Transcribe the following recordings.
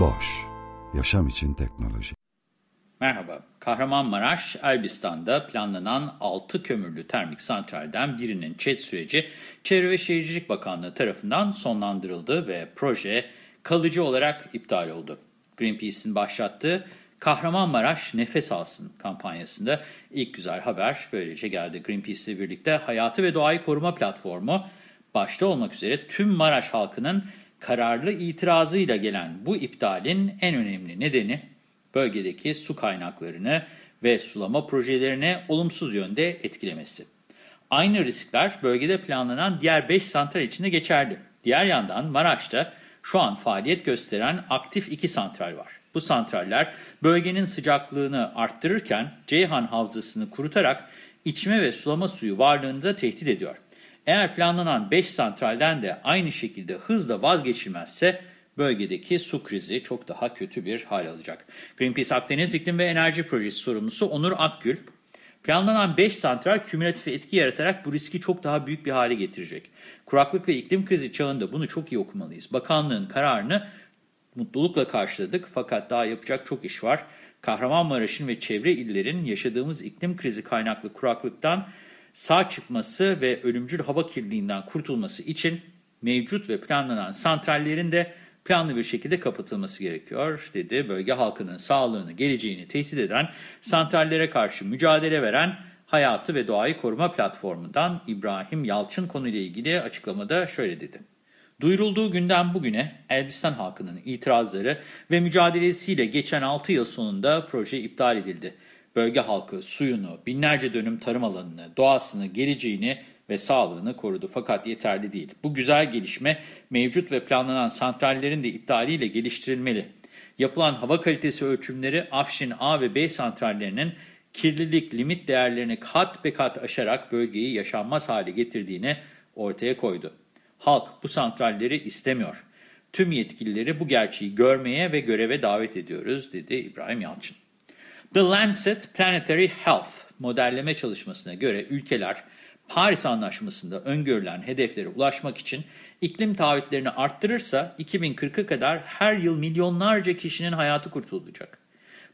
Boş, yaşam için teknoloji. Merhaba, Kahramanmaraş, Elbistan'da planlanan 6 kömürlü termik santralden birinin ÇED süreci Çevre ve Şehircilik Bakanlığı tarafından sonlandırıldı ve proje kalıcı olarak iptal oldu. Greenpeace'in başlattığı Kahramanmaraş Nefes Alsın kampanyasında ilk güzel haber böylece geldi. Greenpeace ile birlikte Hayatı ve Doğayı Koruma Platformu başta olmak üzere tüm Maraş halkının kararlı itirazıyla gelen bu iptalin en önemli nedeni bölgedeki su kaynaklarını ve sulama projelerini olumsuz yönde etkilemesi. Aynı riskler bölgede planlanan diğer 5 santral için de geçerli. Diğer yandan Maraş'ta şu an faaliyet gösteren aktif 2 santral var. Bu santraller bölgenin sıcaklığını arttırırken Ceyhan Havzası'nı kurutarak içme ve sulama suyu varlığını da tehdit ediyor. Eğer planlanan 5 santralden de aynı şekilde hızla vazgeçilmezse bölgedeki su krizi çok daha kötü bir hal alacak. Greenpeace Akdeniz İklim ve Enerji Projesi sorumlusu Onur Akgül, planlanan 5 santral kümülatif etki yaratarak bu riski çok daha büyük bir hale getirecek. Kuraklık ve iklim krizi çağında bunu çok iyi okumalıyız. Bakanlığın kararını mutlulukla karşıladık fakat daha yapacak çok iş var. Kahramanmaraş'ın ve çevre illerin yaşadığımız iklim krizi kaynaklı kuraklıktan sağ çıkması ve ölümcül hava kirliliğinden kurtulması için mevcut ve planlanan santrallerin de planlı bir şekilde kapatılması gerekiyor, dedi. Bölge halkının sağlığını, geleceğini tehdit eden santrallere karşı mücadele veren Hayatı ve Doğayı Koruma Platformu'ndan İbrahim Yalçın konuyla ilgili açıklamada şöyle dedi. Duyurulduğu günden bugüne Elbistan halkının itirazları ve mücadelesiyle geçen 6 yıl sonunda proje iptal edildi. Bölge halkı suyunu, binlerce dönüm tarım alanını, doğasını, geleceğini ve sağlığını korudu. Fakat yeterli değil. Bu güzel gelişme mevcut ve planlanan santrallerin de iptaliyle geliştirilmeli. Yapılan hava kalitesi ölçümleri Afşin A ve B santrallerinin kirlilik limit değerlerini kat be kat aşarak bölgeyi yaşanmaz hale getirdiğini ortaya koydu. Halk bu santralleri istemiyor. Tüm yetkilileri bu gerçeği görmeye ve göreve davet ediyoruz, dedi İbrahim Yalçın. The Lancet Planetary Health modelleme çalışmasına göre ülkeler Paris Anlaşması'nda öngörülen hedeflere ulaşmak için iklim taahhütlerini arttırırsa 2040'a kadar her yıl milyonlarca kişinin hayatı kurtulacak.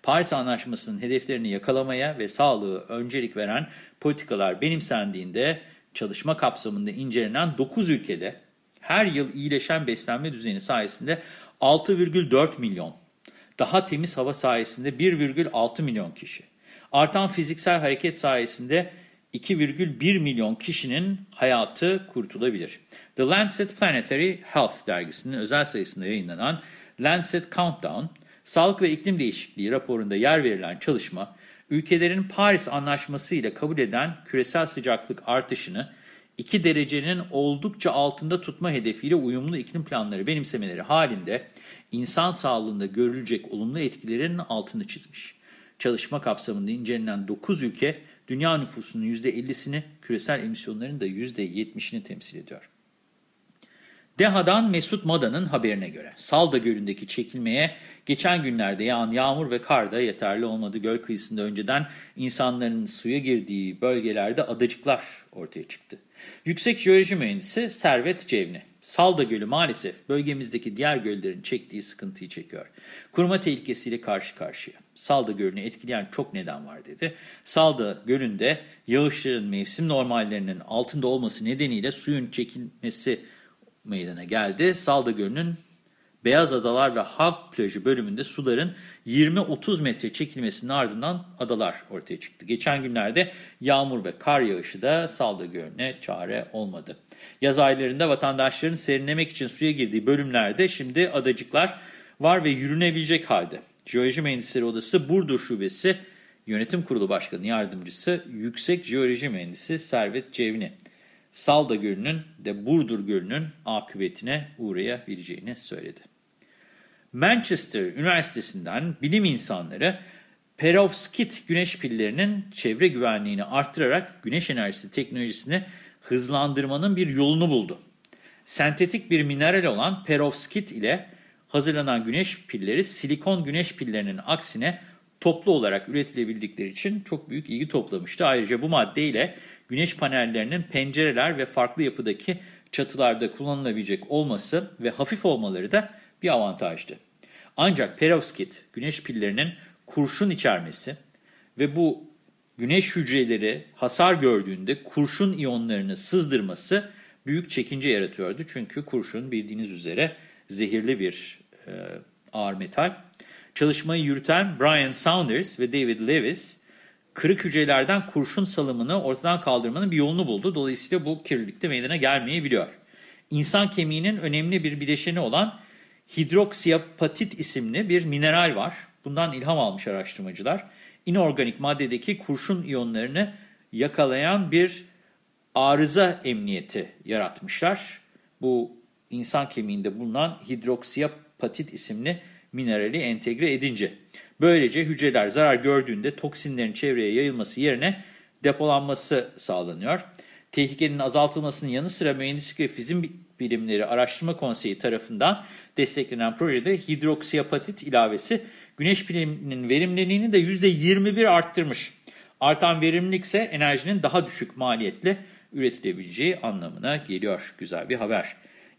Paris Anlaşması'nın hedeflerini yakalamaya ve sağlığı öncelik veren politikalar benimsendiğinde çalışma kapsamında incelenen 9 ülkede her yıl iyileşen beslenme düzeni sayesinde 6,4 milyon, daha temiz hava sayesinde 1,6 milyon kişi, artan fiziksel hareket sayesinde 2,1 milyon kişinin hayatı kurtulabilir. The Lancet Planetary Health dergisinin özel sayısında yayınlanan Lancet Countdown, Sağlık ve İklim Değişikliği raporunda yer verilen çalışma, ülkelerin Paris Anlaşması ile kabul eden küresel sıcaklık artışını 2 derecenin oldukça altında tutma hedefiyle uyumlu iklim planları benimsemeleri halinde insan sağlığında görülecek olumlu etkilerin altını çizmiş. Çalışma kapsamında incelenen 9 ülke dünya nüfusunun %50'sini, küresel emisyonların da %70'ini temsil ediyor. DEHA'dan Mesut Mada'nın haberine göre Salda Gölü'ndeki çekilmeye geçen günlerde yağan yağmur ve kar da yeterli olmadı. Göl kıyısında önceden insanların suya girdiği bölgelerde adacıklar ortaya çıktı. Yüksek Jeoloji Mühendisi Servet Cevni, Salda Gölü maalesef bölgemizdeki diğer göllerin çektiği sıkıntıyı çekiyor. Kuruma tehlikesiyle karşı karşıya. Salda Gölü'nü etkileyen çok neden var dedi. Salda Gölü'nde yağışların mevsim normallerinin altında olması nedeniyle suyun çekilmesi meydana geldi. Salda Gölü'nün Beyaz Adalar ve Halk Plajı bölümünde suların 20-30 metre çekilmesinin ardından adalar ortaya çıktı. Geçen günlerde yağmur ve kar yağışı da Salda Gölü'ne çare olmadı. Yaz aylarında vatandaşların serinlemek için suya girdiği bölümlerde şimdi adacıklar var ve yürünebilecek halde. Jeoloji Mühendisleri Odası Burdur Şubesi Yönetim Kurulu Başkanı Yardımcısı Yüksek Jeoloji Mühendisi Servet Cevni. Salda Gölü'nün de Burdur Gölü'nün akıbetine uğrayabileceğini söyledi. Manchester Üniversitesi'nden bilim insanları perovskit güneş pillerinin çevre güvenliğini arttırarak güneş enerjisi teknolojisini hızlandırmanın bir yolunu buldu. Sentetik bir mineral olan perovskit ile hazırlanan güneş pilleri silikon güneş pillerinin aksine toplu olarak üretilebildikleri için çok büyük ilgi toplamıştı. Ayrıca bu madde ile güneş panellerinin pencereler ve farklı yapıdaki çatılarda kullanılabilecek olması ve hafif olmaları da bir avantajdı. Ancak perovskit güneş pillerinin kurşun içermesi ve bu güneş hücreleri hasar gördüğünde kurşun iyonlarını sızdırması büyük çekince yaratıyordu. Çünkü kurşun bildiğiniz üzere zehirli bir e, ağır metal. Çalışmayı yürüten Brian Saunders ve David Lewis, kırık hücrelerden kurşun salımını ortadan kaldırmanın bir yolunu buldu. Dolayısıyla bu kirlilikte meydana gelmeyebiliyor. İnsan kemiğinin önemli bir bileşeni olan hidroksiapatit isimli bir mineral var. Bundan ilham almış araştırmacılar. İnorganik maddedeki kurşun iyonlarını yakalayan bir arıza emniyeti yaratmışlar. Bu insan kemiğinde bulunan hidroksiapatit isimli minerali entegre edince. Böylece hücreler zarar gördüğünde toksinlerin çevreye yayılması yerine depolanması sağlanıyor. Tehlikenin azaltılmasının yanı sıra Mühendislik ve Fizik Bilimleri Araştırma Konseyi tarafından desteklenen projede hidroksiapatit ilavesi güneş pilinin verimliliğini de %21 arttırmış. Artan verimlilik ise enerjinin daha düşük maliyetle üretilebileceği anlamına geliyor. Güzel bir haber.